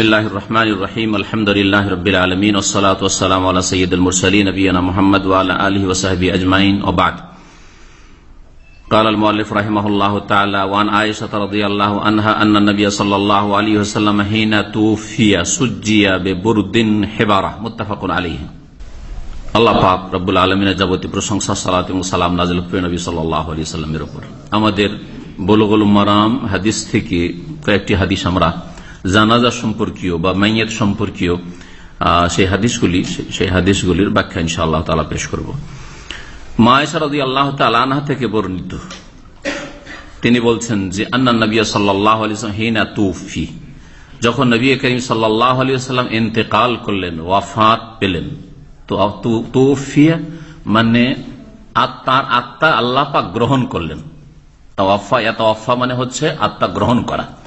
بسم الله الرحمن الرحيم الحمد لله رب العالمين والصلاة والسلام على سيد المرسلين نبينا محمد وعلى آله وصحبه أجمعين وبعد قال المؤلف رحمه الله تعالى وعن عائشة رضي الله عنها أن النبي صلى الله عليه وسلم حين توفي سجي ببرد حبارة متفق عليه আল্লাহ পাক রব্বুল আলমিনের যাবতীয় প্রশংসা সালাত এবং সালাম নাজিল নবী সাল্লাহ আলি সাল্লামের উপর আমাদের বলগুল মারাম হাদিস থেকে কয়েকটি হাদিস আমরা জানাজা সম্পর্কীয় বা মাইয়ের সম্পর্কীয় সেই হাদিসগুলি, সেই হাদিসগুলির ব্যাখ্যা ইনশা আল্লাহ তালা পেশ করব। মায়েশারদি আল্লাহ তালা থেকে বর্ণিত। তিনি বলছেন যে, আন্না নবী সাল্লাহ হিনা তুফি যখন নবী করিম সাল্লাহ আলী সাল্লাম ইন্তেকাল করলেন, ওয়াফাত পেলেন। তো তুফিয়া মানে আত্মার আত্মা আল্লাহ গ্রহণ করলেন। তাওয়াফা, ইয়াতাওয়াফা মানে হচ্ছে আত্মা গ্রহণ করা।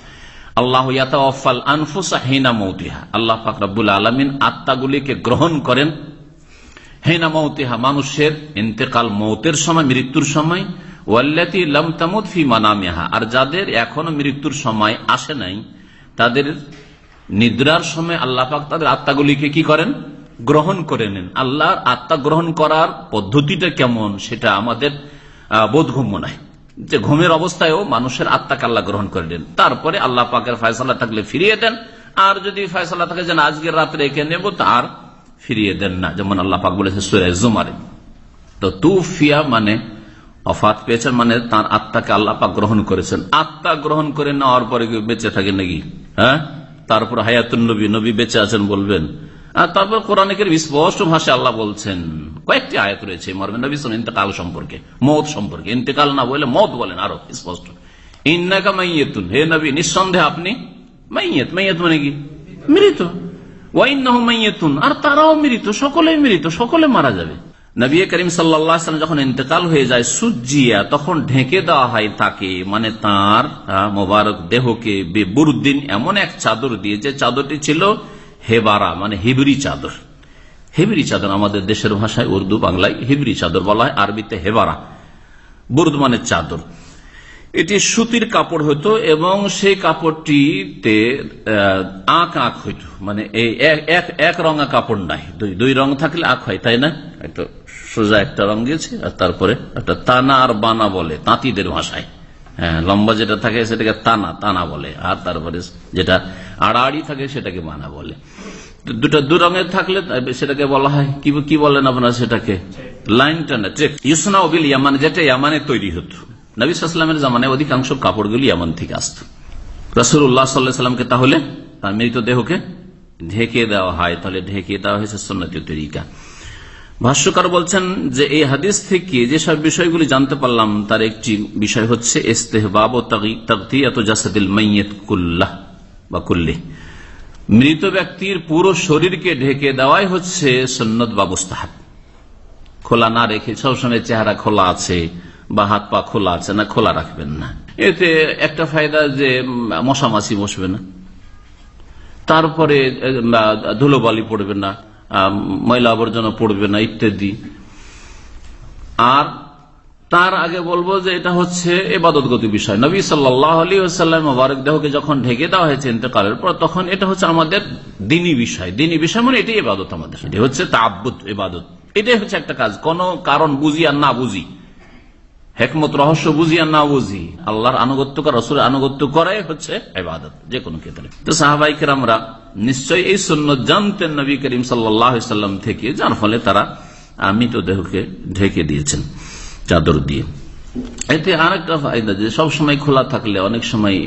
আল্লাহ ইয়াতাওয়াফাল আনফুসা হিনা মৌতিহা। আল্লাহ পাক রব্বুল আলমিন আত্মাগুলিকে গ্রহণ করেন হেনা মৌতিহা, মানুষের ইন্তেকাল মৌতের সময়, মৃত্যুর সময়। ওয়াল্লাতি লম তামুদ আর যাদের এখনও মৃত্যুর সময় আসে নাই, তাদের নিদ্রার সময় আল্লাহ পাক তাদের আত্মাগুলিকে কি করেন? গ্রহণ করে নেন। আল্লাহর আত্মা গ্রহণ করার পদ্ধতিটা কেমন, সেটা আমাদের বোধগম্য নাই। যে ঘুমের অবস্থায়ও মানুষের আত্মাকে আল্লাহ গ্রহণ করে নেন তারপরে আল্লাহ পাকের ফয়সালা থাকলে ফিরিয়ে দেন। আর যদি ফয়সালা থাকে যেন আজকের রাত্রে একে নেব তার ফিরিয়ে দেন না। যেমন আল্লাহ পাক বলেছে সুরে জুমারে। তো তুফিয়া মানে অফাত পেয়েছেন মানে তার আত্মাকে আল্লাহ পাক গ্রহণ করেছেন। আত্মা গ্রহণ করে নেওয়ার পরে বেঁচে থাকে নাকি? হ্যাঁ? তারপর হায়াতুল নবী নবী বেঁচে আছেন বলবেন। আর তারপর কোরআনিকের স্পষ্ট ভাষা আল্লাহ বলছেন কয়েকটি আয়াত রয়েছে মরবেন নবী সাল্লাল্লাহু ইন্তেকাল সম্পর্কে, মত সম্পর্কে। ইন্তেকাল না বলে মত বলেন আরও, স্পষ্ট। ইন্নাকা মাইয়েতুন হে নবী, নিঃসন্দেহে আপনি মাইয়েত মাইয়েত মানে কি? মৃত। ওয়াইন্নাহু মাইয়েতুন আর তারাও মৃত, সকলেই মৃত, সকলে মারা যাবে। নবী করিম সাল্লাম যখন ইন্তেকাল হয়ে যায় সুজিয়া তখন ঢেকে দেওয়া হয় তাকে মানে তার মোবারক দেহকে বেবুরুদ্দিন এমন এক চাদর দিয়ে, যে চাদরটি ছিল হেবারা মানে হিবরি চাদর। হেবরি চাদর আমাদের দেশের ভাষায় উর্দু, বাংলায় হিবরি চাদর বলা হয়, আরবিতে হেবারা। বুর্দ মানে চাদর। এটি সুতির কাপড় হতো এবং সেই কাপড়টিতে আঁক আঁক হইত। মানে এই এক- রঙা কাপড় নাই। দুই দুই রং থাকলে আঁক হয়, তাই না? একটা সোজা একটা রং দিয়েছে আর তারপরে একটা তানা আর বানা বলে, তাঁতিদের ভাষায়। হ্যাঁ লম্বা যেটা থাকে সেটাকে তানা তানা বলে। আর তারপরে যেটা আড়াআড়ি থাকে সেটাকে বানা বলে। দুটো দু রঙের থাকলে সেটাকে বলা হয়, কি কি বলেন আপনারা সেটাকে? লাইন টানা, চেক। ইউসনা ওবিল ইয়ামান, যেটা ইয়ামানে তৈরি হতো। নবী সাল্লামের জামানায় অধিকাংশ কাপড়গুলি ইয়ামান থেকে আসত। রসুল্লাহ সাল্লাহ সাল্লামকে তাহলে তার মৃতদেহকে ঢেকে দেওয়া হয়, তাহলে ঢেকে দেওয়া হয়েছে সন্ন্যতীয় তরিকা। ভাষ্যকার বলছেন যে এই হাদিস থেকে যেসব বিষয়গুলি জানতে পারলাম, তার একটি বিষয় হচ্ছে, ইস্তেহবাব ও তাগতিয়াত জাসাদিল মাইয়াত কুল্লাহ বা কুল্লি। মৃত ব্যক্তির পুরো শরীরকে ঢেকে দেওয়াই হচ্ছে সন্ন্যত ব্যবস্থা খোলা না রেখে সবসময় চেহারা খোলা আছে বা হাত পা খোলা আছে না, খোলা রাখবেন না। এতে একটা ফায়দা যে মশা মাছি বসবে না। তারপরে ধুলোবালি পড়বে না ময়লা আবর্জনা পড়বে না ইত্যাদি। আর তার আগে বলব যে এটা হচ্ছে এবাদতগত বিষয়। নবী সাল্লাহ আলী মোবারক দেহকে যখন ঢেকে দেওয়া হয়েছে ইন্তকালের পর, তখন এটা হচ্ছে আমাদের দিনী বিষয়। দিনী বিষয় মানে এটাই এবাদত আমাদের এটি হচ্ছে তাব্বুত এবাদত। এটাই হচ্ছে একটা কাজ। কোন কারণ বুঝি আর না বুঝি। হেকমত, রহস্য বুঝি আর না বুঝি। আল্লাহর আনুগত্য করা, রসুলের আনুগত্য করাই হচ্ছে এবাদত যে কোনো ক্ষেত্রে। তো সাহাবাইকের আমরা নিশ্চয়ই এই সন্ন্য জানতেন নবী করিম সাল্লাম থেকে, যার ফলে তারা মৃতদেহকে ঢেকে দিয়েছেন। চাদর দিয়ে। এতে আরেকটা ফায়দা যে সবসময় খোলা থাকলে অনেক সময়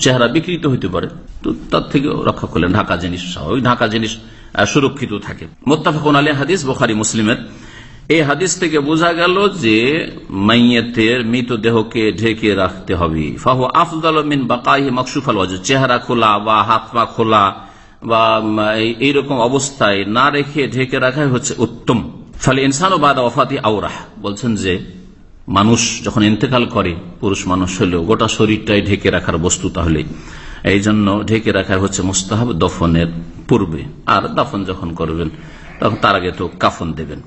চেহারা বিকৃত হইতে পারে। তো তার থেকে রক্ষা করলেন ঢাকা জিনিস ওই ঢাকা জিনিস সুরক্ষিত থাকে। মোত্তাফাকুন আলী হাদিস, বোখারি, মুসলিমের। এই হাদিস থেকে বোঝা গেল যে, মাইয়েতের মৃতদেহকে ঢেকে রাখতে হবে। ফাহু আফদাল মিন বাকাহি মকসুফাল চেহারা খোলা বা হাত পা খোলা বা এইরকম অবস্থায় না রেখে ঢেকে রাখাই হচ্ছে উত্তম। ফলে ইনসান ও বাদ ওফাতি আউরাহ বলছেন যে, মানুষ যখন ইন্তেকাল করে, পুরুষ মানুষ হলেও গোটা শরীরটাই ঢেকে রাখার বস্তু তাহলে। এই জন্য ঢেকে রাখার হচ্ছে মুস্তাহাব দফনের পূর্বে। আর দাফন যখন করবেন, তখন তার আগে তো কাফন দেবেন।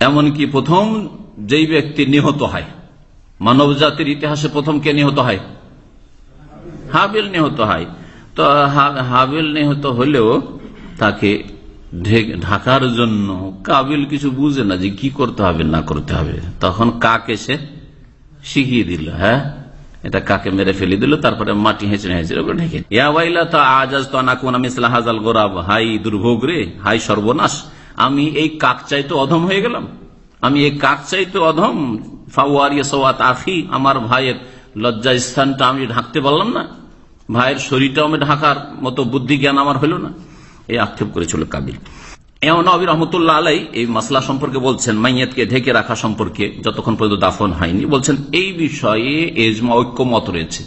এমনকি প্রথম যেই ব্যক্তি নিহত হয় মানব জাতির ইতিহাসে প্রথম কে নিহত হয়? হাবিল নিহত হয়। তো হাবিল নিহত হলেও তাকে ঢাকার জন্য কাবিল কিছু বুঝে না যে কি করতে হবে, না করতে হবে। তখন কাক এসে শিখিয়ে দিল হ্যাঁ? এটা কাকে মেরে ফেলে দিল, তারপরে মাটি হেঁচড়ে হেঁচড়ে ঢেকে। আজাজ তো আনাকুন আমি হাজাল গোরাব। হাই দুর্ভোগ রে, হাই সর্বনাশ। আমি এই কাক চাইতে অধম হয়ে গেলাম। আমি এই কাক চাইতে অধম। সওয়াত আফি, আমার ভাইয়ের লজ্জা স্থানটা আমি ঢাকতে পারলাম না। ভাইয়ের শরীরটাও আমি ঢাকার মতো বুদ্ধি জ্ঞান আমার হলো না। এই আক্ষেপ করেছিল কাবিল। রহমতুল্লাহ আলাই এই মাসলা সম্পর্কে বলছেন, মাইয়াতকে ঢেকে রাখা সম্পর্কে যতক্ষণ পর্যন্ত দাফন হয়নি, বলছেন, এই বিষয়ে এজমা, ঐক্যমত রয়েছে।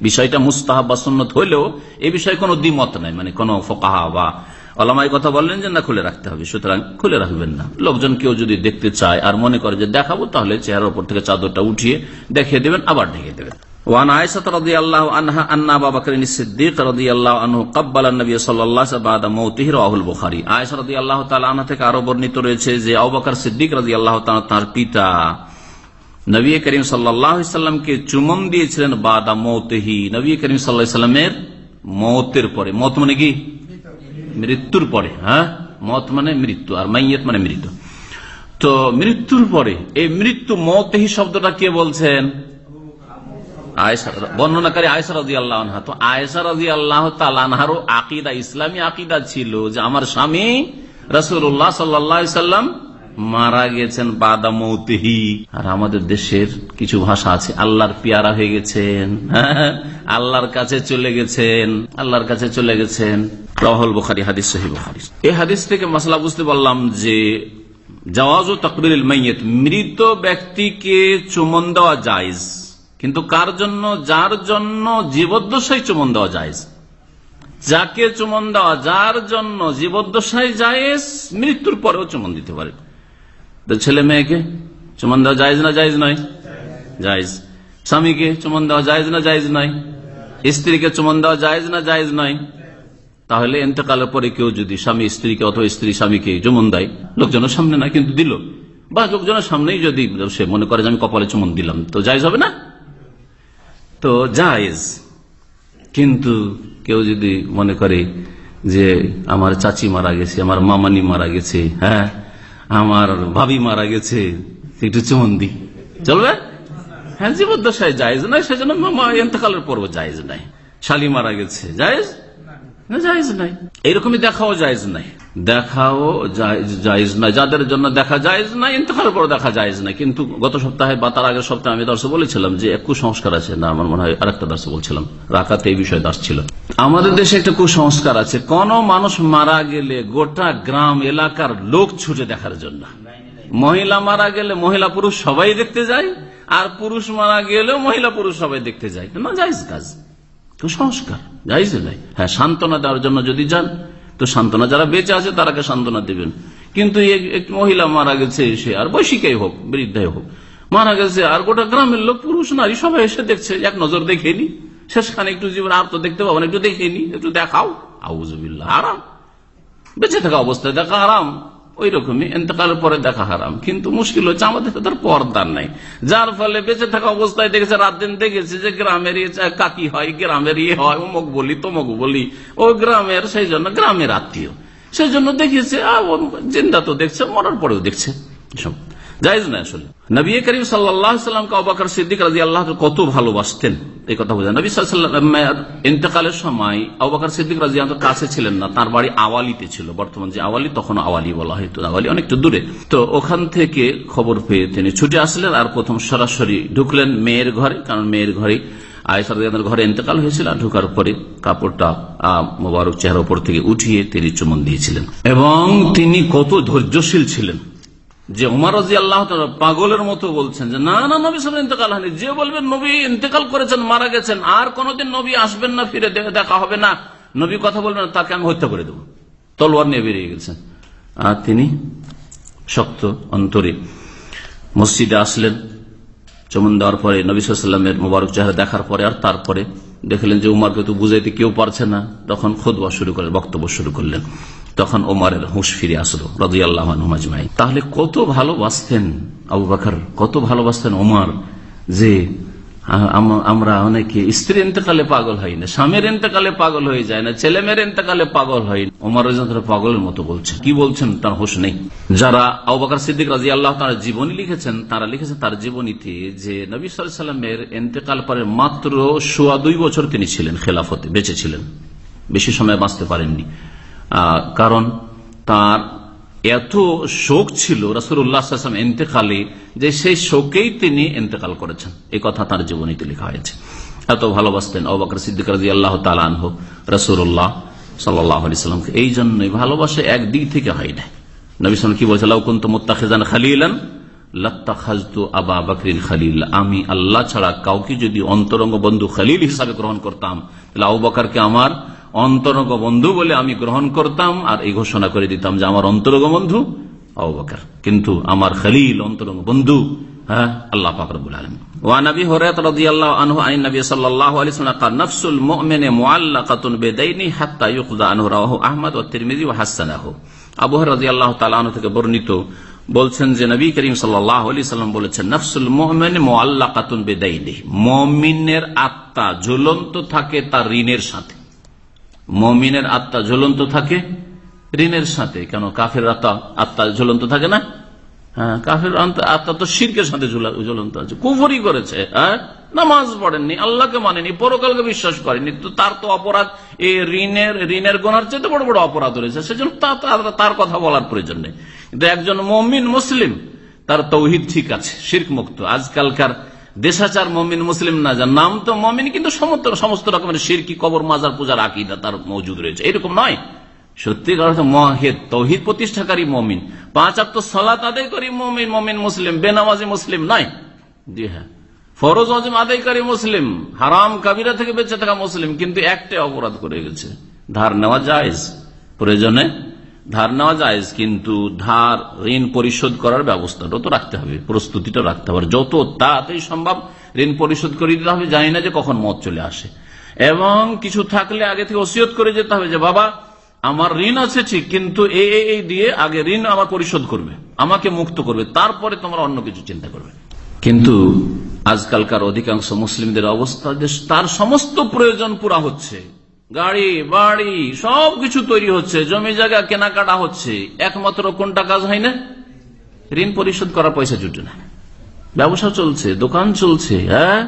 বিষয়টা মুস্তাহাব বা সুন্নত হইলেও বিষয়ে কোনো দ্বিমত নাই মানে কোনো ফোকাহা বা অলামাই কথা বললেন যে, না, খুলে রাখতে হবে। সুতরাং খুলে রাখবেন না। লোকজন কেউ যদি দেখতে চায় আর মনে করে যে দেখাবো, তাহলে চেহারার উপর থেকে চাদরটা উঠিয়ে দেখিয়ে দেবেন, আবার ঢেকে দেবেন। وعن عائشة رضي الله عنها أن أبا بكر الصديق رضي الله عنه قبل النبي صلى الله عليه وسلم بعد موته رواه البخاري عائشة رضي الله تعالى عنها থেকে আরো বর্ণিত রয়েছে যে আবু বকর সিদ্দিক রাদিয়াল্লাহু তাআলা তার পিতা নবী করিম সাল্লাল্লাহু আলাইহি সাল্লামকে চুমন দিয়েছিলেন বাদা মৌতেহি নবী করিম সাল্লাল্লাহু আলাইহি সাল্লামের মৌতের পরে মত মানে কি মৃত্যুর পরে হ্যাঁ মত মানে মৃত্যু আর মাইয়াত মানে মৃত্যু তো মৃত্যুর পরে এই মৃত্যু মৌতেহি শব্দটা কে বলছেন আয়েশা বর্ণনাকারী আয়সা রাজি আল্লাহ আনহা। তো আয়েশা রাজি আল্লাহ তালানহারও আকিদা ইসলামী আকিদা ছিল যে আমার স্বামী রসুল্লাহ সাল্লাম মারা গেছেন বাদা মৌতেহি। আর আমাদের দেশের কিছু ভাষা আছে আল্লাহর পিয়ারা হয়ে গেছেন হ্যাঁ, আল্লাহর কাছে চলে গেছেন আল্লাহর কাছে চলে গেছেন। রহল বুখারি হাদিস সহি বুখারি। এই হাদিস থেকে মশলা বুঝতে পারলাম যে জওয়াজ ও তকবির মৃত ব্যক্তিকে চুমন দেওয়া জায়জ। কিন্তু কার জন্য? যার জন্য জীবদ্দশাই চুমন দেওয়া যায় যাকে চুমন দেওয়া, যার জন্য জীবদ্দশাই জায়েজ, মৃত্যুর পরেও চুমন দিতে পারে। তো ছেলে মেয়েকে চুমন দেওয়া জায়েজ না জায়েজ নয়? জায়েজ। স্বামীকে চুমন দেওয়া জায়েজ না জায়েজ নয়? স্ত্রীকে চুমন দেওয়া জায়েজ না জায়েজ নয়? তাহলে এতেকালের পরে কেউ যদি স্বামী স্ত্রীকে অথবা স্ত্রী স্বামীকে চুমন দেয়, লোকজনের সামনে না, কিন্তু দিল। বা লোকজনের সামনেই যদি সে মনে করে যে আমি কপালে চুমন দিলাম, তো জায়েজ হবে না? তো জায়েজ। কিন্তু কেউ যদি মনে করে যে আমার চাচি মারা গেছে, আমার মামানি মারা গেছে হ্যাঁ আমার ভাবি মারা গেছে, একটু চুমন দি চলবে? হ্যাঁ জীবদ্দশায় জায়েজ নাই সেজন্য এন্তকালের পর্ব জায়েজ নাই শালি মারা গেছে, জায়েজ? জায়েজ এইরকমই দেখাও জায়েজ নাই। দেখাও জায়েজ নাই। যাদের জন্য দেখা জায়েজ নাই ইন্তকালের পর দেখা জায়েজ নাই। কিন্তু গত সপ্তাহে বা তার আগের সপ্তাহে আমি দর্শক বলেছিলাম যে এক কুসংস্কার আছে। না, আমার মনে হয় আরেকটা দর্শক বলছিলাম। রাখাতে এই বিষয়ে দাস ছিল। আমাদের দেশে একটা কুসংস্কার আছে। কোন মানুষ মারা গেলে গোটা গ্রাম, এলাকার লোক ছুটে দেখার জন্য। মহিলা মারা গেলে মহিলা পুরুষ সবাই দেখতে যায়, আর পুরুষ মারা গেলেও মহিলা পুরুষ সবাই দেখতে যায়। না, জায়েজ কাজ। কুসংস্কার যাইজ নাই হ্যাঁ সান্ত্বনা দেওয়ার জন্য যদি যান, তো সান্ত্বনা যারা বেঁচে আছে তারাকে সান্ত্বনা দেবেন। কিন্তু মহিলা মারা গেছে, সে আর বৈশিকাই হোক, বৃদ্ধাই হোক, মারা গেছে, আর গোটা গ্রামের লোক, পুরুষ, নারী, সবাই এসে দেখছে, এক নজর দেখে নি শেষখানে একটু জীবন, আর তো দেখতে পাবো না, একটু দেখে নি একটু দেখাও। আউজবিল্লা আরাম বেঁচে থাকা অবস্থায় দেখা আরাম ওই রকমই এতেকালের পরে দেখা হারাম। কিন্তু মুশকিল হচ্ছে আমাদের তার পর্দার নাই। যার ফলে বেঁচে থাকা অবস্থায় দেখেছে, রাত দিন দেখেছে যে গ্রামের কাকি হয় গ্রামের ইয়ে হয় অমুক বলি, তমক বলি। ও গ্রামের, সেই জন্য গ্রামের আত্মীয়। সেই জন্য দেখেছে জিন্দা তো দেখছে, মরার পরেও দেখছে। জায়জ না আসলে। নবী করিম সাল্লামকে অবাকর সিদ্দিক রাজি আল্লাহ কত ভালোবাসতেন, এই কথা বোঝা নবী সাল্লাম ইন্তকালের সময় অবাকর সিদ্দিক রাজি আল্লাহ কাছে ছিলেন না, তার বাড়ি আওয়ালিতে ছিল। বর্তমান যে আওয়ালি, তখন আওয়ালি বলা হয়তো আওয়ালি অনেকটা দূরে। তো ওখান থেকে খবর পেয়ে তিনি ছুটে আসলেন আর প্রথম সরাসরি ঢুকলেন মেয়ের ঘরে, কারণ মেয়ের ঘরে আয়সার ঘরে ইন্তকাল হয়েছিল আর ঢুকার পরে কাপড়টা মোবারক চেহারা উপর থেকে উঠিয়ে তিনি চুমন দিয়েছিলেন। এবং তিনি কত ধৈর্যশীল ছিলেন। যে উমার রাজি আল্লাহ পাগলের মতো বলছেন যে, না না, নবী সাহেব ইন্তেকাল হয়নি। যে বলবেন, নবী ইন্তেকাল করেছেন, মারা গেছেন, আর কোনদিন নবী আসবেন না, ফিরে দেখা হবে না। নবী কথা বলবেন তাকে আমি হত্যা করে দেব। তলোয়ার নিয়ে বেরিয়ে গেছেন। আর তিনি শক্ত, অন্তরে মসজিদে আসলেন। চমন দেওয়ার পরে নবিসামের মোবারক চেহারা দেখার পরে আর তারপরে দেখলেন যে উমারকে তো বুঝাইতে কেউ পারছে না। তখন খোদবা শুরু করলেন বক্তব্য শুরু করলেন। তখন ওমারের হুঁশ ফিরে আসলো রাজু তাহলে কত ভালোবাসতেন আবু বাকর, কত ভালোবাসতেন ওমার যে আমরা অনেকে স্ত্রী ইন্তকালে পাগল হই না, স্বামীর ইন্তকালে পাগল হয়ে যায় না ছেলে মেয়ের ইন্তকালে পাগল হয় ওমার পাগলের মতো বলছেন, কি বলছেন তার হোশ নেই। যারা আবাকার সিদ্দিক রাজি আল্লাহ তারা জীবনী লিখেছেন, তারা লিখেছেন তার জীবনীতে যে নবী সাল্লামের ইন্তেকাল পরে মাত্র সোয়া দুই বছর তিনি ছিলেন, খেলাফতে, বেঁচে ছিলেন। বেশি সময় বাঁচতে পারেননি। কারণ তার এত শোক ছিল রাসুল্লাহাম এতেকালে যে সেই শোকেই তিনি এতেকাল করেছেন। এই কথা তার জীবনীতে লেখা হয়েছে। এত ভালোবাসতেন অবাকর সিদ্দিক রাজি আল্লাহ তালানহ রসুল্লাহ সাল্লামকে এই জন্যই ভালোবাসা একদিক থেকে হয় না। নবী কি বলছে আমি আল্লাহ ছাড়া কাউকে যদি অন্তরঙ্গ বন্ধু খালিল হিসাবে গ্রহণ করতাম, তাহলে আবু বকরকে আমার অন্তরঙ্গ বন্ধু বলে আমি গ্রহণ করতাম আর এই ঘোষণা করে দিতাম যে আমার অন্তরঙ্গ বন্ধু অবকার কিন্তু আমার খালিল অন্তরঙ্গ বন্ধু হ্যাঁ আল্লাহ পাকরবুল আলম ওয়ানবী হরাত রাদিয়াল্লাহু আনহু আন নবী সাল্লাল্লাহু আলাইহি ওয়াসাল্লাম قال نفس المؤمن معلقه بدينه حتى يقضى عنه رواه احمد والترمذي وحسنه আবু হুরায়রা রাদিয়াল্লাহু তাআলা আনহু থেকে বর্ণিত বলছেন যে নবী করিম সাল্লাল্লাহু আলাইহি সাল্লাম বলেছেন নফসুল মুমিন মুআল্লাকাতুন বিদাইনিহি মুমিনের আত্মা ঝুলন্ত থাকে তার ঋণের সাথে মমিনের আত্মা ঝুলন্ত থাকে, ঋণের সাথে, কেন কাফের আত্মা আত্মা ঝুলন্ত থাকে না? হ্যাঁ কাফের আত্মা তো শির্কের সাথে ঝুলন্ত আছে। কুফরি করেছে হ্যাঁ? নামাজ পড়েননি, আল্লাহকে মানেনি, পরকালকে বিশ্বাস করেনি তো তার তো অপরাধ এই ঋণের ঋণের গোনার চেয়ে বড় বড় অপরাধ রয়েছে, সেজন্য তার কথা বলার প্রয়োজন নেই। কিন্তু একজন মমিন মুসলিম, তার তৌহিদ ঠিক আছে, শির্ক মুক্ত। আজকালকার দেশাচার মমিন মুসলিম না, যার নাম তো মমিন, কিন্তু সমস্ত রকমের সিরকি কবর, মাজার, পূজার আকিদা তার মজুদ রয়েছে। এরকম নয়। সত্যিকার মহেদ তৌহিদ প্রতিষ্ঠাকারী মমিন, পাঁচ আত্ম সলাত আদায় করি মমিন মমিন মুসলিম, বেনামাজি মুসলিম নয়। জি হ্যাঁ। ফরজ অজম আদায়কারী মুসলিম, হারাম কাবিরা থেকে বেঁচে থাকা মুসলিম, কিন্তু একটাই অপরাধ করে গেছে। ধার নেওয়া যায় প্রয়োজনে ধার নেওয়া যায় কিন্তু ধার, ঋণ পরিশোধ করার ব্যবস্থাটা তো রাখতে হবে, প্রস্তুতিটা রাখতে হবে। যত তাড়াতাড়ি সম্ভব ঋণ পরিশোধ করে দিতে হবে, জানি না যে কখন মত চলে আসে। এবং কিছু থাকলে আগে থেকে ওসিয়ত করে যেতে হবে যে, বাবা, আমার ঋণ আছে ঠিক, কিন্তু এই দিয়ে আগে ঋণ আমার পরিশোধ করবে, আমাকে মুক্ত করবে, তারপরে তোমরা অন্য কিছু চিন্তা করবে। কিন্তু আজকালকার অধিকাংশ মুসলিমদের অবস্থা যে, তার সমস্ত প্রয়োজন পুরা হচ্ছে। গাড়ি, বাড়ি, সবকিছু তৈরি হচ্ছে, জমি জায়গা, কেনাকাটা হচ্ছে। একমাত্র কোনটা কাজ হয় না? ঋণ পরিশোধ করার পয়সা জুটে না। ব্যবসা চলছে, দোকান চলছে হ্যাঁ?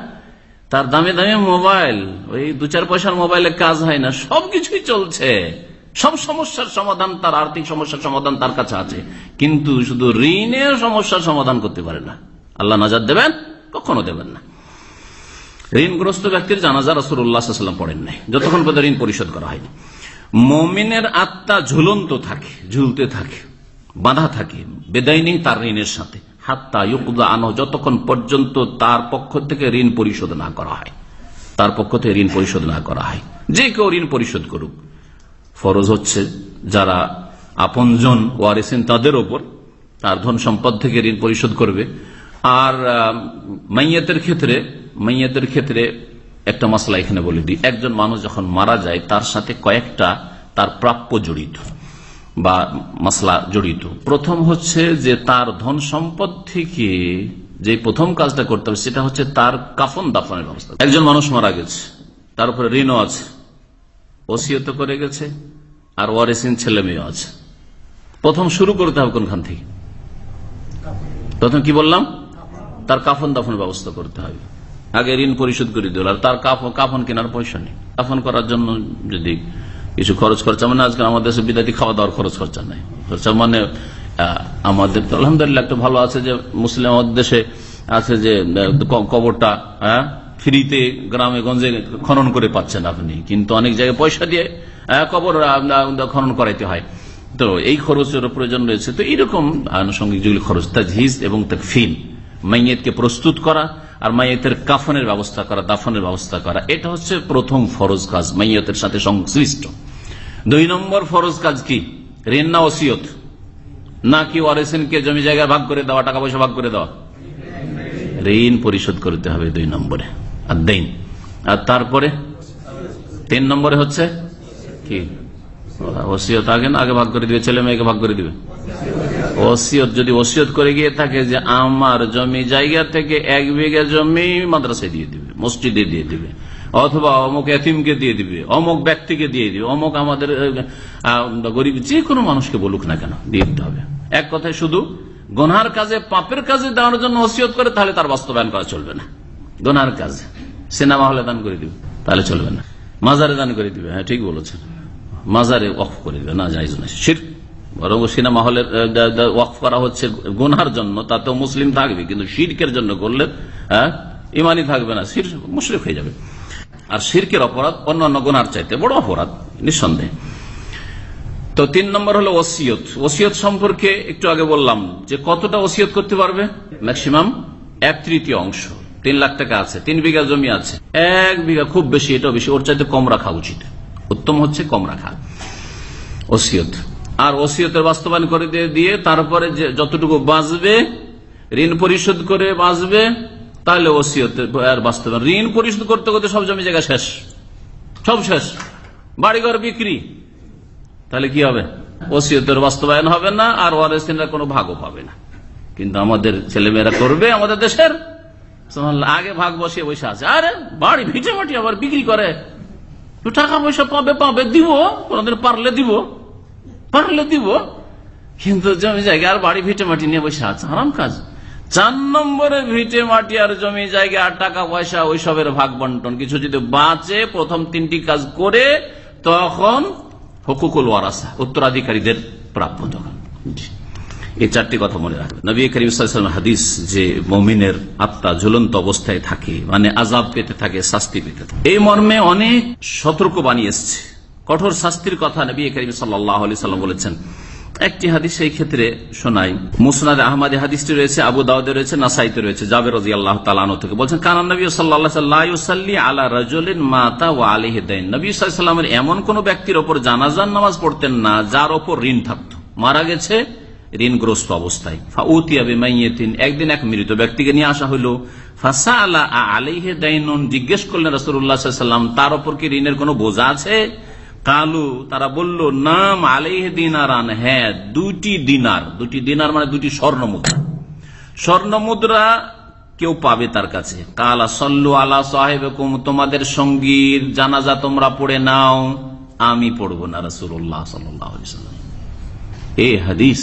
তার দামে দামে মোবাইল, ওই দু চার পয়সার মোবাইলে কাজ হয় না, সবকিছুই চলছে। সব সমস্যার সমাধান তার, আর্থিক সমস্যার সমাধান তার কাছে আছে। কিন্তু শুধু ঋণের সমস্যার সমাধান করতে পারে না। আল্লাহ নাজার দেবেন, কখনো দেবেন না। ঋণগ্রস্ত ব্যক্তির জানাজা রসুল্লাহাম পড়েন নাই। যতক্ষণ পর্যন্ত ঋণ পরিশোধ করা হয়নি। মমিনের আত্মা ঝুলন্ত থাকে, ঝুলতে থাকে, বাঁধা থাকে, বেদায় নেই তার ঋণের সাথে। হাত্তা ইউকুদা আনো যতক্ষণ পর্যন্ত তার পক্ষ থেকে ঋণ পরিশোধ না করা হয়। তার পক্ষ থেকে ঋণ পরিশোধ না করা হয়। যে কেউ ঋণ পরিশোধ করুক। ফরজ হচ্ছে যারা আপনজন ওয়ারেসেন তাদের ওপর তার ধন সম্পদ থেকে ঋণ পরিশোধ করবে। আর মাইয়াতের ক্ষেত্রে মাইয়াতের ক্ষেত্রে একটা মশলা এখানে বলে দিই। একজন মানুষ যখন মারা যায়, তার সাথে কয়েকটা তার প্রাপ্য জড়িত বা মশলা জড়িত। প্রথম হচ্ছে যে তার ধন সম্পদ থেকে যে প্রথম কাজটা করতে হবে, সেটা হচ্ছে তার কাফন দাফনের ব্যবস্থা। একজন মানুষ মারা গেছে, তার উপরে ঋণও আছে, ওসিয়ত করে গেছে, আর ওয়ারেসিন ছেলে মেয়েও আছে। প্রথম শুরু করতে হবে কোনখান থেকে? প্রথম কি বললাম? তার কাফন দাফনের ব্যবস্থা করতে হবে। আগে ঋণ পরিশোধ করে দিল আর তার কাফ- কাফন কেনার পয়সা নেই। কাফন করার জন্য যদি কিছু খরচ খরচা মানে আজকে আমাদের দেশে বিদাতি খাওয়া দাওয়ার খরচ খরচা নাই। খরচা মানে আমাদের তো আলহামদুলিল্লাহ একটা ভালো আছে যে মুসলিম দেশে আছে যে কবরটা হ্যাঁ ফ্রিতে গ্রামে গঞ্জে খনন করে পাচ্ছেন আপনি। কিন্তু অনেক জায়গায় পয়সা দিয়ে আহ, কবর খনন করাইতে হয়। তো এই খরচের প্রয়োজন রয়েছে। তো এইরকম আনুষঙ্গিক যেগুলি খরচ তাজহিজ এবং তাকফিন মাইয়েতকে প্রস্তুত করা আর মাইয়েতের কাফনের ব্যবস্থা করা, দাফনের ব্যবস্থা করা, এটা হচ্ছে প্রথম ফরজ কাজ, মাইয়েতের সাথে সংশ্লিষ্ট। দুই নম্বর ফরজ কাজ কি? ঋণ না ওসিয়ত? না কি ওয়ারেসিনকে জমি জায়গায় ভাগ করে দেওয়া, টাকা পয়সা ভাগ করে দেওয়া? ঋণ পরিশোধ করতে হবে দুই নম্বরে। আর দেন, আর তারপরে? তিন নম্বরে হচ্ছে কি? ওসিয়ত আগে না, আগে ভাগ করে দিবে, ছেলে মেয়েকে ভাগ করে দিবে। ওসিয়ত, যদি ওসিয়ত করে গিয়ে থাকে যে আমার জমি জায়গা থেকে এক বিঘা জমি মাদ্রাসায় দিয়ে দিবে, মসজিদে দিয়ে দিবে, অথবা অমুক এতিমকে দিয়ে দিবে, অমুক ব্যক্তিকে দিয়ে দিবে, অমুক আমাদের গরিব যে কোনো মানুষকে বলুক না কেন, দিয়ে দিতে হবে। এক কথায় শুধু গনহার কাজে, পাপের কাজে দেওয়ার জন্য ওসিয়ত করে, তাহলে তার বাস্তবায়ন করা চলবে না। গনহার কাজে, সিনেমা হলে দান করে দিবে, তাহলে চলবে না। মাজারে দান করে দিবে হ্যাঁ ঠিক বলেছেন। মাজারে অফ করে দিবে, না যাইজ না শির বরং সিনেমা হলের ওয়াকফ করা হচ্ছে গুনহার জন্য তাতেও মুসলিম থাকবে কিন্তু শিরকের জন্য করলে হ্যাঁ, ইমানই থাকবে না শির মুশরিক হয়ে যাবে। আর শিরকের অপরাধ অন্যান্য গুনার চাইতে বড় অপরাধ নিঃসন্দেহে। তো তিন নম্বর হলো ওসিয়ত। ওসিয়ত সম্পর্কে একটু আগে বললাম যে কতটা ওসিয়ত করতে পারবে? ম্যাক্সিমাম এক তৃতীয় অংশ তিন লাখ টাকা আছে তিন বিঘা জমি আছে এক বিঘা খুব বেশি এটাও বেশি ওর চাইতে কম রাখা উচিত। উত্তম হচ্ছে কম রাখা। ওসিয়ত। আর ওসিয়তের বাস্তবায়ন করে দিয়ে তারপরে যতটুকু বাঁচবে, ঋণ পরিশোধ করে বাঁচবে, তাহলে ওসিয়তের বাস্তবায়ন। ঋণ পরিশোধ করতে করতে সব জমি জায়গা শেষ। সব শেষ। বাড়িঘর বিক্রি। তাহলে কি হবে? ওসিয়তের বাস্তবায়ন হবে না, আর ওয়ারেসিনরা কোনো ভাগও পাবে না। কিন্তু আমাদের ছেলেমেয়েরা করবে, আমাদের দেশের। আগে ভাগ বসিয়ে বসে আছে। আরে, বাড়ি ভিটে মাটি আবার বিক্রি করে। টাকা পয়সা পাবে পাবে, দিব। কোনদিন পারলে দিব। পারলে দিব। কিন্তু জমি জায়গা আর বাড়ি ভিটে মাটি নিয়ে বসে আছে আরাম কাজ। চার নম্বরে ভিটে মাটি আর জমি জায়গা আর টাকা পয়সা ওইসবের ভাগ বন্টন। কিছু যদি বাঁচে, প্রথম তিনটি কাজ করে তখন হকুকুল ওয়ারাসা, উত্তরাধিকারীদের প্রাপ্য তখন। এই চারটি কথা মনে রাখবেন। নবী করিম হাদিস যে মমিনের আত্মা ঝুলন্ত অবস্থায় থাকে মানে আজাব পেতে থাকে, শাস্তি পেতে থাকে। এই মর্মে অনেক সতর্ক বানিয়ে এসছে। কঠোর শাস্তির কথা নবী করিম সাল্লাহ সাল্লাম বলেছেন। একটি হাদিস এই ক্ষেত্রে শোনাই। মুসনাদ আহমদ হাদিসটি রয়েছে, আবু দাউদে রয়েছে, নাসাইতে রয়েছে, জাবের রাজি আল্লাহ তালানো থেকে বলছেন কানান নবী সাল্লাহ আলা রাজলিন মাতা ও আলী হেদাইন নবী সাল্লামের এমন কোন ব্যক্তির ওপর জানাজান নামাজ পড়তেন না, যার ওপর ঋণ থাকতো। মারা গেছে ঋণগ্রস্ত অবস্থায়। একদিন এক মৃত ব্যক্তিকে নিয়ে আসা হইল। ফাঁসা আলা আলিহে দাইনুন, জিজ্ঞেস করলেন রসুল্লাহাম তার ওপর কি ঋণের কোনো বোঝা আছে? কালু, তারা বলল, নাম আলিহে দিনারান হ্যাঁ দুটি দিনার। দুটি দিনার মানে দুটি স্বর্ণ মুদ্রা স্বর্ণ মুদ্রা কেউ পাবে তার কাছে। কালা সল্লু আলা সাহেব তোমাদের সঙ্গীর জানাজা তোমরা পড়ে নাও, আমি পড়ব না রসুল্লাহ সাল্লাম এই হাদিস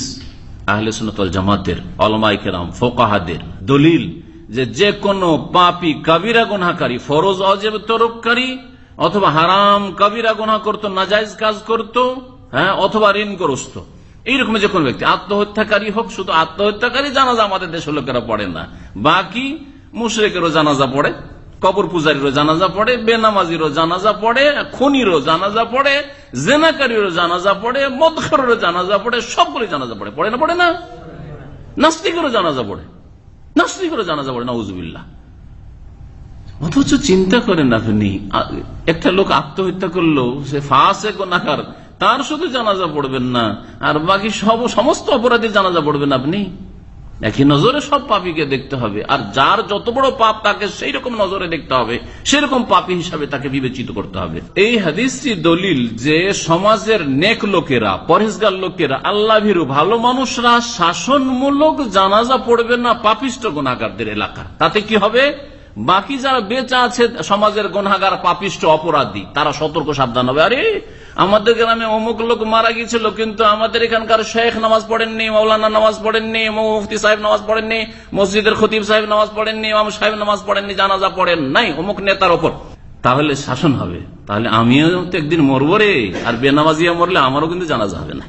আহলে সুনতল জামাতের অলমাই কেরাম, ফোকাহাদের দলিল যে যে কোনো পাপি, কবিরা গুনাকারী ফরজ, অজেব তরককারী অথবা হারাম কবিরা গুনা করতো, নাজাইজ কাজ করত হ্যাঁ অথবা ঋণগ্রস্ত এইরকম যে কোনো ব্যক্তি, আত্মহত্যাকারী হোক, শুধু আত্মহত্যাকারী জানাজা আমাদের দেশের লোকেরা পড়ে না। বাকি মুশরেকেরও জানাজা পড়ে কবর পূজারীরও জানাজা পড়ে, বেনামাজিরও জানাজা পড়ে, খনিরও জানাজা পড়ে, জেনাকারীরও জানাজা পড়ে, মদখরেরও জানাজা পড়ে সবগুলো জানাজা পড়ে। পড়ে না পড়ে না? নাস্তিকেরও জানাজা পড়ে। নাস্তিকেরও জানাজা পড়ে নজুবিল্লাহ অথচ চিন্তা করেন আপনি একটা লোক আত্মহত্যা করল, সে ফাঁসে গোনাকার তার শুধু জানাজা পড়বেন না, আর বাকি সব, সমস্ত অপরাধী জানাজা পড়বেন আপনি? একই নজরে সব পাপীকে দেখতে হবে, আর যার যত বড় পাপ তাকে সেই রকম নজরে দেখতে হবে, সেরকম পাপী হিসাবে তাকে বিবেচিত করতে হবে। এই হাদিসটি দলিল যে সমাজের নেক লোকেরা পরেশগার লোকেরা আল্লাহ ভীরু ভালো মানুষরা শাসনমূলক জানাজা পড়বে না পাপিষ্ট গুণাগারদের এলাকা। তাতে কি হবে? বাকি যারা বেচা আছে, সমাজের গুণাগার পাপিষ্ট, অপরাধী, তারা সতর্ক, সাবধান হবে। আরে, আমাদের গ্রামে অমুক লোক মারা গিয়েছিল, কিন্তু আমাদের এখানকার শেখ নামাজ পড়েননি মৌলানা নামাজ পড়েননি মুফতি সাহেব নামাজ পড়েননি, মসজিদের খতিব সাহেব নামাজ পড়েননি, ইমাম সাহেব নামাজ পড়েননি, জানাজা পড়েন নাই, অমুক নেতার ওপর। তাহলে শাসন হবে। তাহলে আমিও তো একদিন মরবো রে, আর বেনামাজিয়া মরলে আমারও কিন্তু জানাজা হবে না।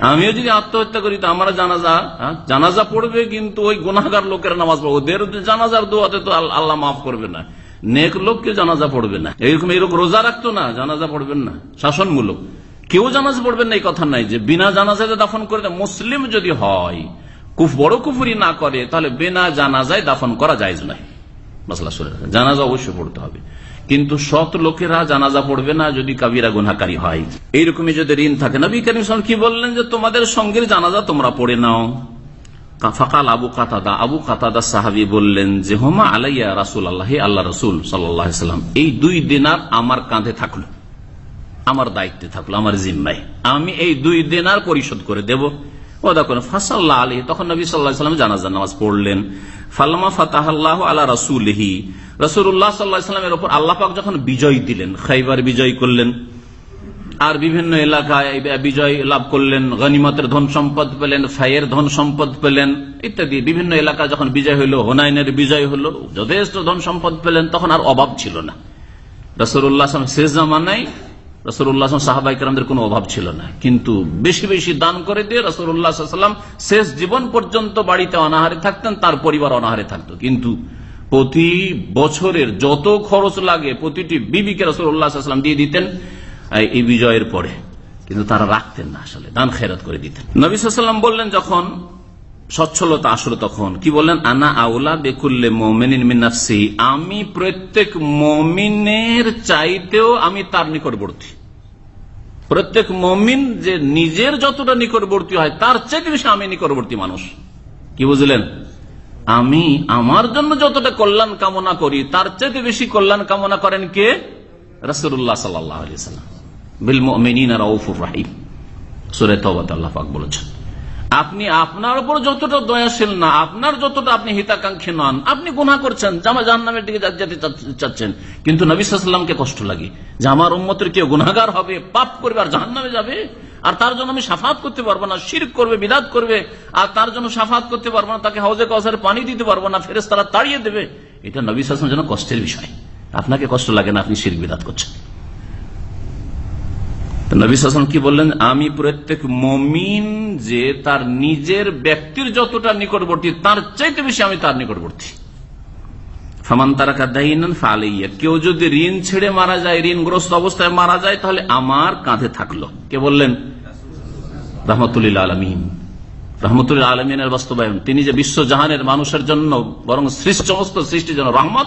আমিও যদি আত্মহত্যা করি তো আমার জানাজা হ্যাঁ, জানাজা পড়বে কিন্তু ওই গুনাগার লোকের নামাজ পড়বে। ওদের জানাজার দোয়াতে তো আল্লাহ মাফ করবে না। নেক লোককে জানাজা পড়বে না। এরকম এরকম রোজা রাখতো না জানাজা পড়বেন না। শাসনমূলক। কেউ জানাজা পড়বেন না এই কথা নাই যে বিনা জানাজাতে দাফন করে। মুসলিম যদি হয় কুফ বড় কুফুরি না করে তাহলে বিনা জানাজায় দাফন করা যায় নাই মশলা জানাজা অবশ্যই পড়তে হবে। কিন্তু সৎ লোকেরা জানাজা পড়বে না যদি কাবিরা গুনাকারী হয়। এইরকমই যদি ঋণ থাকে। নবী করিম ওয়াসাল্লাম কি বললেন যে, তোমাদের সঙ্গের জানাজা তোমরা পড়ে নাও। ফাকাল আবু কাতাদা আবু কাতাদা সাহাবি বললেন যে, হোমা আলাইয়া রাসুল আল্লাহ আল্লাহ রসুল সাল্লাম এই দুই দিনার আমার কাঁধে থাকল, আমার দায়িত্বে থাকল, আমার জিম্মায়। আমি এই দুই দিনার পরিশোধ করে দেব। ও দেখুন ফাসাল্লাহ আলী, তখন নবী সাল্লাহ সাল্লাম জানাজা নামাজ পড়লেন। ফাল্লামা ফাতাহাল্লাহ আল্লাহ রাসুলহি রসুল্লাহ সাল্লাহ সাল্লামের ওপর আল্লাহ পাক যখন বিজয় দিলেন, খাইবার বিজয় করলেন, আর বিভিন্ন এলাকায় বিজয় লাভ করলেন, গনিমতের ধন সম্পদ পেলেন, ফাইয়ের ধন সম্পদ পেলেন, ইত্যাদি। বিভিন্ন এলাকা যখন বিজয় হলো হোনাইনের বিজয় হলো যথেষ্ট ধন সম্পদ পেলেন, তখন আর অভাব ছিল না। রসুল্লাহ শেষ জামানায় রসুল্লাহ সাহাবাইকার কোনো অভাব ছিল না। কিন্তু বেশি বেশি দান করে দিয়ে রসুল্লাহাম শেষ জীবন পর্যন্ত বাড়িতে অনাহারে থাকতেন, তার পরিবার অনাহারে থাকতো। কিন্তু প্রতি বছরের যত খরচ লাগে, প্রতিটি বিবিকে রসুল্লাহাম দিয়ে দিতেন, এই বিজয়ের পরে। কিন্তু তারা রাখতেন না আসলে, দান খেরাত করে দিতেন। নবীলাম বললেন যখন সচ্ছলতা আসলো তখন, কি বললেন? আনা আউলা বেকুল্লে মোমেনিন মিনাফসি আমি প্রত্যেক মমিনের চাইতেও আমি তার নিকটবর্তী। প্রত্যেক মমিন যে নিজের যতটা নিকটবর্তী হয়, তার চেয়ে বেশি আমি নিকটবর্তী মানুষ। কি বুঝলেন? আমি আমার জন্য যতটা কল্যাণ কামনা করি, তার চেয়ে বেশি কল্যাণ কামনা করেন কে? রসুল্লাহ সাল্লাম বিল রউফুর রাহিম। সুরে তবাত আল্লাহ পাক বলেছেন। আপনি আপনার উপর যতটা দয়াশীল না, আপনার যতটা আপনি হিতাকাঙ্ক্ষী নন, আপনি গুণা করছেন জামা জাহান নামের দিকে যেতে চাচ্ছেন। কিন্তু নবিসামকে কষ্ট লাগে যে আমার উম্মতের কেউ গুনাগার হবে, পাপ করবে আর জাহান নামে যাবে। আর তার জন্য আমি সাফাত করতে পারব না শির করবে, বিদাত করবে। আর তার জন্য সাফাত করতে পারব না, তাকে হাউজে কসার পানি দিতে পারব না ফেরেস তারা তাড়িয়ে দেবে। এটা নবী সালাম যেন কষ্টের বিষয়। আপনাকে কষ্ট লাগে না, আপনি শির বিদাত করছেন। নবী কি বললেন? আমি প্রত্যেক মমিন যে তার নিজের ব্যক্তির যতটা নিকটবর্তী, তার চাইতে বেশি আমি তার নিকটবর্তী। ফামান তারাকা দাইনান ফালাইয়া কেউ যদি ঋণ ছেড়ে মারা যায়, ঋণগ্রস্ত অবস্থায় মারা যায়, তাহলে আমার কাঁধে থাকল। কে বললেন? রহমতুল্লাহ আলমিন। রহমতুল্লাহ আলমিনের বাস্তবায়ন। তিনি যে বিশ্বজাহানের মানুষের জন্য বরং সৃষ্ট, সমস্ত সৃষ্টির জন্য রহমত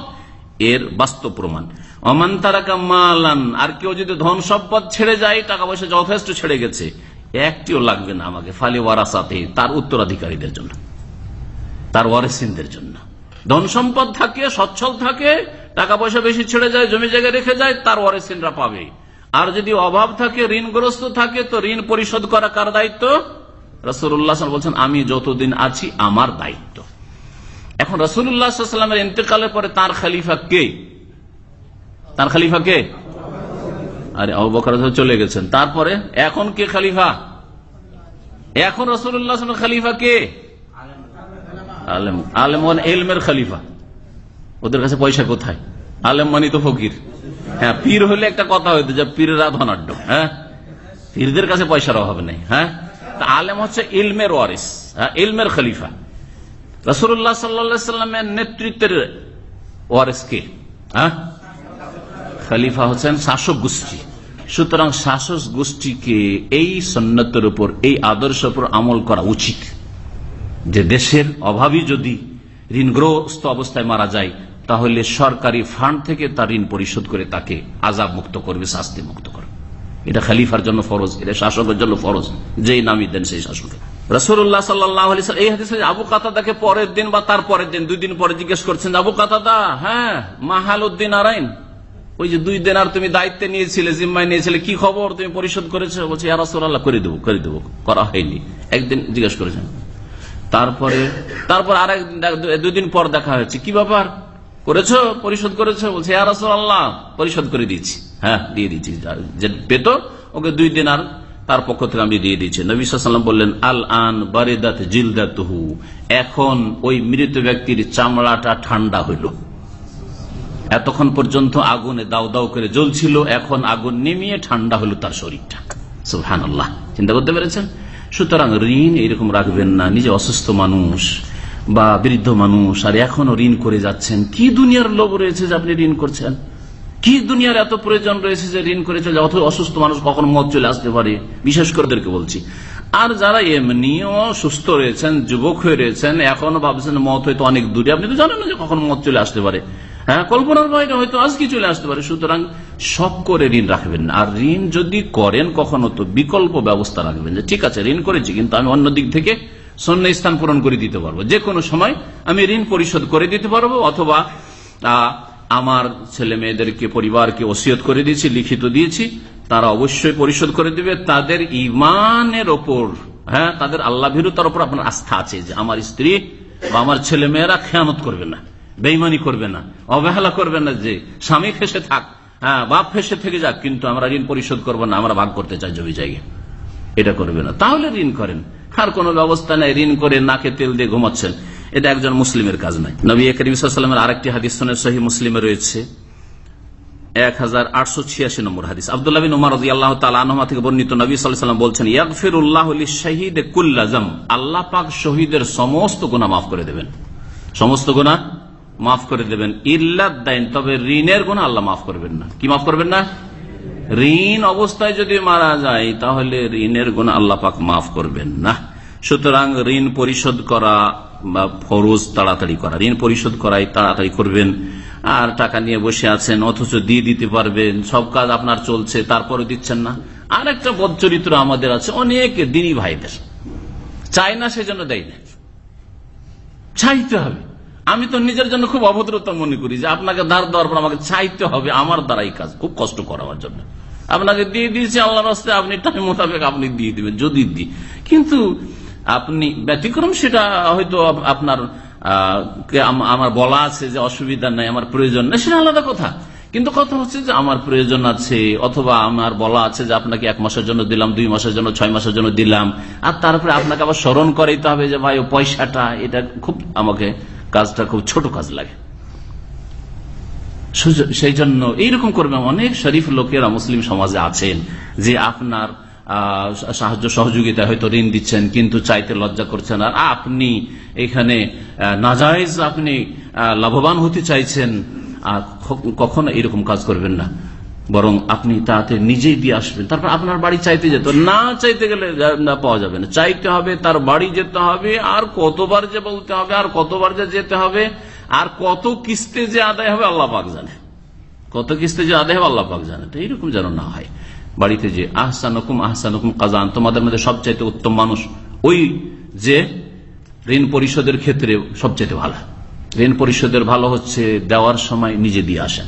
এর বাস্তব প্রমাণ। অমান তারাকা মালান, আর কেউ যদি ধন সম্পদ ছেড়ে যায়, টাকা পয়সা যথেষ্ট ছেড়ে গেছে, একটিও লাগবে না আমাকে, ফালি ওয়ারাসাতে, তার উত্তরাধিকারীদের জন্য, তার ওয়ারেসিনদের জন্য। ধন সম্পদ থাকে, সচ্ছল থাকে, টাকা পয়সা বেশি ছেড়ে যায়, জমি জায়গায় রেখে যায়, তার ওয়ারেসিনরা পাবে। আর যদি অভাব থাকে, ঋণগ্রস্ত থাকে, তো ঋণ পরিশোধ করা কার দায়িত্ব? রসুল্লাহ বলছেন, আমি যতদিন আছি, আমার দায়িত্ব। এখন রসুল্লাহামের ইন্তেকালের পরে তার খালিফা কে? তার খালিফা কে? আরে অবকার চলে গেছেন। তারপরে এখন কে খালিফা? এখন রসুল্লাহ খালিফা কে? আলেম। আলেম এলমের খালিফা। ওদের কাছে পয়সা কোথায়? আলেম মানি তো ফকির। হ্যাঁ পীর হলে একটা কথা হইতো যে পীরেরা ধনাঢ্য হ্যাঁ? পীরদের কাছে পয়সার অভাব নেই হ্যাঁ? আলেম হচ্ছে ইলমের ওয়ারিস হ্যাঁ? ইলমের খলিফা। রসুল্লাহ সাল্লামের নেতৃত্বের ওয়ারেস কে? হ্যাঁ? খলিফা হচ্ছেন শাসক গোষ্ঠী। সুতরাং শাসক গোষ্ঠীকে এই সন্ন্যতের উপর, এই আদর্শের উপর আমল করা উচিত। যে দেশের অভাবই যদি ঋণগ্রস্ত অবস্থায় মারা যায়, তাহলে সরকারি ফান্ড থেকে তার ঋণ পরিশোধ করে তাকে আজাব মুক্ত করবে শাস্তি মুক্ত করবে। এটা খালিফার জন্য ফরজ, এটা শাসকের জন্য ফরজ, যেই নামই দেন সেই শাসকে রসুল্লাহ সাল্লাহ এই হাদিসে আবু কাতাদাকে পরের দিন বা তার পরের দিন, দুই দিন পরে জিজ্ঞেস করছেন, আবু কাতাদা হ্যাঁ মাহাল উদ্দিন আরাইন ওই যে দুই দিন আর তুমি দায়িত্বে নিয়েছিলে, জিম্মায় নিয়েছিলে, কি খবর? তুমি পরিশোধ করেছ? বলছি আল্লাহ করে দেবো করে দেবো, করা হয়নি। একদিন জিজ্ঞেস করেছেন। তারপরে, তারপর আর দুদিন পর দেখা হয়েছে। কি ব্যাপার? করেছ? পরিশোধ করেছ? বলছে আল্লাহ পরিশোধ করে দিয়েছি। হ্যাঁ দিয়ে দিচ্ছি যে পেত, ওকে দুই দিন আর তার পক্ষ থেকে আমি দিয়ে দিচ্ছি নবী সাল্লাম বললেন আল আন বারেদাত জিলদাতহু। এখন ওই মৃত ব্যক্তির চামড়াটা ঠান্ডা হইল। এতক্ষণ পর্যন্ত আগুনে দাও দাও করে জ্বলছিল, এখন আগুন নেমিয়ে ঠান্ডা হলো তার শরীরটা। সুহান চিন্তা করতে পেরেছেন? সুতরাং ঋণ এরকম রাখবেন না, নিজে অসুস্থ মানুষ বা বৃদ্ধ মানুষ, আর এখনও ঋণ করে যাচ্ছেন। কি দুনিয়ার লোভ রয়েছে যে আপনি ঋণ করছেন? কি দুনিয়ার এত প্রয়োজন রয়েছে যে ঋণ করে চলে অথবা অসুস্থ মানুষ কখন মত চলে আসতে পারে? বিশেষ করে বলছি। আর যারা এমনিও সুস্থ রয়েছেন, যুবক হয়ে রয়েছেন, এখনও ভাবছেন মত হয়তো অনেক দূরে। আপনি তো জানেন যে কখন মত চলে আসতে পারে। হ্যাঁ কল্পনার বাইরে হয়তো আজকে চলে আসতে পারে। সুতরাং সব করে ঋণ রাখবেন আর ঋণ যদি করেন, কখনো তো বিকল্প ব্যবস্থা রাখবেন যে, ঠিক আছে, ঋণ করেছি, কিন্তু আমি অন্য দিক থেকে সন্ন্য স্থান পূরণ করে দিতে পারব। যে কোনো সময় আমি ঋণ পরিশোধ করে দিতে পারব, অথবা আমার ছেলে মেয়েদেরকে, পরিবারকে ওসিয়ত করে দিয়েছি, লিখিত দিয়েছি, তারা অবশ্যই পরিশোধ করে দিবে। তাদের ইমানের ওপর হ্যাঁ তাদের আল্লাহ ভীরুতার ওপর আপনার আস্থা আছে যে আমার স্ত্রী বা আমার ছেলে মেয়েরা খেয়ানত করবে না বেইমানি করবে না, অবহেলা করবে না যে স্বামী ফেসে থাক হ্যাঁ বাপ ফেসে থেকে যাক, কিন্তু আমরা ঋণ পরিশোধ করব না, আমরা ভাগ করতে চাই জমি জায়গায়। এটা করবে না। তাহলে ঋণ করেন। আর কোন ব্যবস্থা নেই, ঋণ করে নাকে তেল দিয়ে ঘুমাচ্ছেন। এটা একজন মুসলিমের কাজ নাই নবী করিমের আরেকটি হাদিস শোনের সহি মুসলিমে রয়েছে। এক হাজার আটশো ছিয়াশি নম্বর হাদিস। থেকে বর্ণিত নবী উল্লাহ শহীদের সমস্ত গুণা মাফ করে দেবেন। সমস্ত মাফ করে দেবেন। দাইন, তবে ঋণের গুণা আল্লাহ মাফ করবেন না। কি মাফ করবেন না? ঋণ অবস্থায় যদি মারা যায়, তাহলে ঋণের গুণ আল্লাহ পাক মাফ করবেন না। সুতরাং ঋণ পরিশোধ করা বা ফরজ তাড়াতাড়ি করা, ঋণ পরিশোধ করাই তাড়াতাড়ি করবেন। আর টাকা নিয়ে বসে আছেন, অথচ দিয়ে দিতে পারবেন, সব কাজ আপনার চলছে, তারপরে দিচ্ছেন না। আর একটা বদচরিত্র আমাদের আছে, অনেক দিনী ভাইদের। চাই না সেজন্য দেয় না। চাইতে হবে। আমি তো নিজের জন্য খুব অভদ্রতা মনে করি যে আপনাকে ধার দেওয়ার পর আমাকে চাইতে হবে, আমার দ্বারাই কাজ, খুব কষ্ট করাবার জন্য। আপনাকে দিয়ে দিয়েছি আল্লাহ রাস্তায়, আপনি টাইম মোতাবেক আপনি দিয়ে দিবেন, যদি দিই। কিন্তু আপনি ব্যতিক্রম সেটা হয়তো আপনার আমার বলা আছে যে অসুবিধা নাই, আমার প্রয়োজন নেই, সেটা আলাদা কথা। কিন্তু কথা হচ্ছে যে আমার প্রয়োজন আছে, অথবা আমার বলা আছে যে আপনাকে এক মাসের জন্য দিলাম, দুই মাসের জন্য, ছয় মাসের জন্য দিলাম, আর তারপরে আপনাকে আবার স্মরণ করাইতে হবে যে, ভাই, ও পয়সাটা, এটা খুব আমাকে কাজটা খুব ছোট কাজ লাগে। সেই জন্য এইরকম করবে অনেক শরীফ লোকেরা মুসলিম সমাজে আছেন যে আপনার সাহায্য সহযোগিতা হয়তো ঋণ দিচ্ছেন, কিন্তু চাইতে লজ্জা করছেন। আর আপনি এখানে নাজাইজ আপনি লাভবান হতে চাইছেন কখনো এরকম কাজ করবেন না। বরং আপনি তাতে নিজেই দিয়ে আসবেন। তারপর আপনার বাড়ি চাইতে যেত, না চাইতে গেলে না পাওয়া যাবে না। চাইতে হবে, তার বাড়ি যেতে হবে, আর কতবার যে বলতে হবে, আর কতবার যে যেতে হবে, আর কত কিস্তে যে আদায় হবে, আল্লাহ পাক জানে। কত কিস্তে যে আদায় হবে, আল্লাহ পাক জানে। তো এইরকম যেন না হয়। বাড়িতে যে আহসান হুকুম আহসান হুকুম কাজান, তোমাদের মধ্যে সবচাইতে উত্তম মানুষ, ওই যে ঋণ পরিশোধের ক্ষেত্রে সবচাইতে ভালো। ঋণ পরিশোধের ভালো হচ্ছে দেওয়ার সময় নিজে দিয়ে আসেন।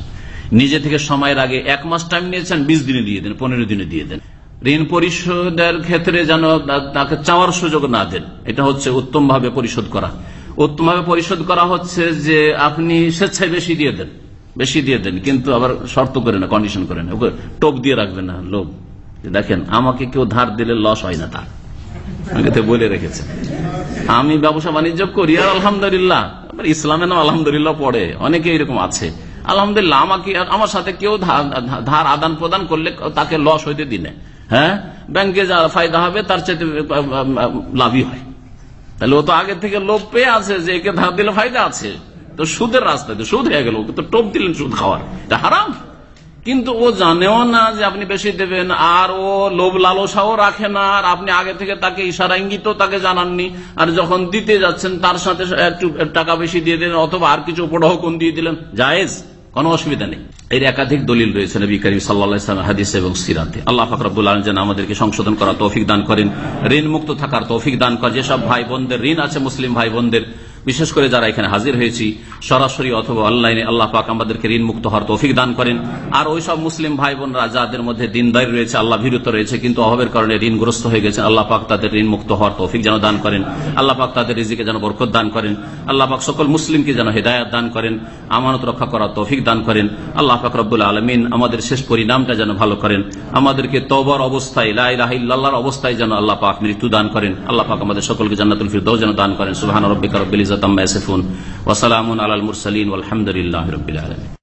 নিজে থেকে সময়ের আগে এক মাস টাইম নিয়েছেন, বিশ দিনে দিয়ে দেন, পনেরো দিনে দিয়ে দেন। ঋণ পরিশোধের ক্ষেত্রে যেন তাকে চাওয়ার সুযোগ না দেন, এটা হচ্ছে উত্তম ভাবে পরিশোধ করা। উত্তম ভাবে পরিশোধ করা হচ্ছে যে আপনি স্বেচ্ছায় বেশি দিয়ে দেন। বেশি দিয়ে দেন, কিন্তু আবার শর্ত করে না কন্ডিশন করে না। টোপ দিয়ে রাখবেন না লোক দেখেন, আমাকে কেউ ধার দিলে লস হয় না তার। বলে রেখেছে। আমি ব্যবসা বাণিজ্য করি আর আলহামদুলিল্লাহ। ইসলামে নাম আলহামদুলিল্লাহ পড়ে। অনেকে এরকম আছে। আলহামদুলিল্লাহ, আমাকে আমার সাথে কেউ ধার আদান প্রদান করলে তাকে লস হইতে দিনে। হ্যাঁ? ব্যাংকে যা ফায়দা হবে, তার চাইতে লাভই হয়। তাহলে ও তো আগে থেকে লোভ পেয়ে আছে যে একে ধার দিলে ফায়দা আছে। তো সুদের রাস্তায়, তো সুদ হয়ে গেল, ওকে তো টোপ দিলেন সুদ খাওয়ার। এটা হারাম। কিন্তু ও জানেও না যে আপনি বেশি দেবেন, আর ও লোভ লালসাও রাখে না, আর আপনি আগে থেকে তাকে ইশারা ইঙ্গিত তাকে জানাননি। আর যখন দিতে যাচ্ছেন, তার সাথে একটু টাকা বেশি দিয়ে দিলেন, অথবা আর কিছু উপঢৌকন দিয়ে দিলেন। জায়েজ, কোনো অসুবিধা নেই। এর একাধিক দলিল রয়েছে নবী করিম সাল্লাহ হাদিস এবং সিরাতে। আল্লাহ ফাকরাবুল আলম যেন আমাদেরকে সংশোধন করা তৌফিক দান করেন ঋণ মুক্ত থাকার তৌফিক দান করেন। যেসব ভাই বোনদের ঋণ আছে, মুসলিম ভাই বোনদের বিশেষ করে যারা এখানে হাজির হয়েছি, সরাসরি অথবা অনলাইনে আল্লাহ পাক আমাদেরকে ঋণ মুক্ত হওয়ার তৌফিক দান করেন। আর ওই সব মুসলিম ভাই বোনরা যাদের মধ্যে দিনদারি রয়েছে, আল্লাহ ভীরুত রয়েছে, কিন্তু অভাবের কারণে ঋণগ্রস্ত হয়ে গেছে আল্লাহ পাক তাদের ঋণ মুক্ত হওয়ার তৌফিক যেন দান করেন। আল্লাহ পাক তাদের রিজিকে যেন বরকত দান করেন। আল্লাহ পাক সকল মুসলিমকে যেন হেদায়ত দান করেন, আমানত রক্ষা করার তৌফিক দান করেন। আল্লাহ পাক রব্বুল আলমিন আমাদের শেষ পরিণামটা যেন ভালো করেন। আমাদেরকে তবর অবস্থায় লাইলাহিল্লাহর অবস্থায় যেন আল্লাহ পাক মৃত্যু দান করেন। আল্লাহ পাক আমাদের সকলকে জান্নাতুল ফিরদৌস যেন দান করেন। সুবহান রব্বিকা রব্বিল عزة عما يصفون وسلام على المرسلين والحمد لله رب العالمين.